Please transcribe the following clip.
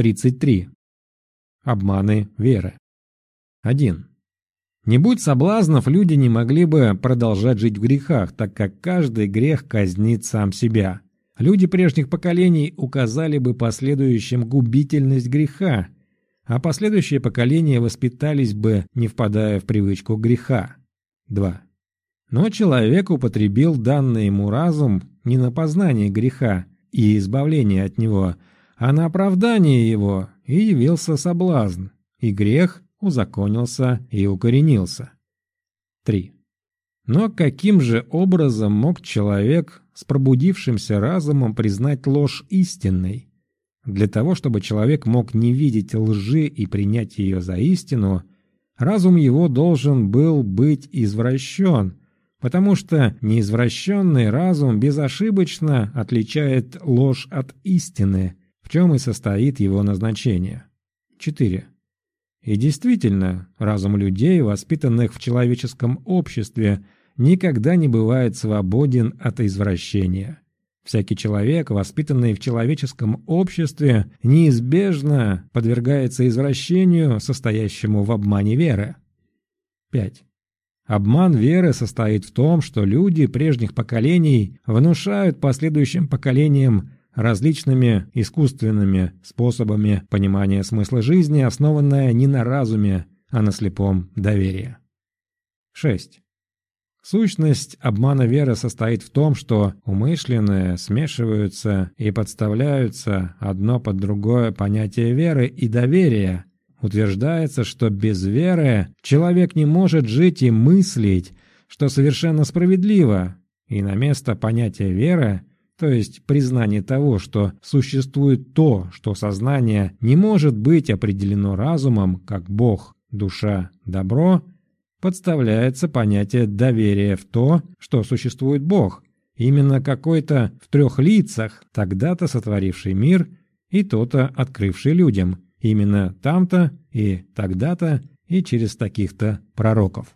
33. Обманы веры. 1. Не будь соблазнов, люди не могли бы продолжать жить в грехах, так как каждый грех казнит сам себя. Люди прежних поколений указали бы последующим губительность греха, а последующие поколения воспитались бы, не впадая в привычку греха. 2. Но человек употребил данный ему разум не на познание греха и избавление от него, а на оправдание его, и явился соблазн, и грех узаконился и укоренился. 3. Но каким же образом мог человек с пробудившимся разумом признать ложь истинной? Для того, чтобы человек мог не видеть лжи и принять ее за истину, разум его должен был быть извращен, потому что неизвращенный разум безошибочно отличает ложь от истины, чем и состоит его назначение. 4. И действительно, разум людей, воспитанных в человеческом обществе, никогда не бывает свободен от извращения. Всякий человек, воспитанный в человеческом обществе, неизбежно подвергается извращению, состоящему в обмане веры. 5. Обман веры состоит в том, что люди прежних поколений внушают последующим поколениям различными искусственными способами понимания смысла жизни, основанная не на разуме, а на слепом доверии. 6. Сущность обмана веры состоит в том, что умышленные смешиваются и подставляются одно под другое понятие веры и доверия. Утверждается, что без веры человек не может жить и мыслить, что совершенно справедливо, и на место понятия веры то есть признание того, что существует то, что сознание не может быть определено разумом, как Бог, душа, добро, подставляется понятие доверия в то, что существует Бог, именно какой-то в трех лицах, тогда-то сотворивший мир и то-то открывший людям, именно там-то и тогда-то и через таких-то пророков.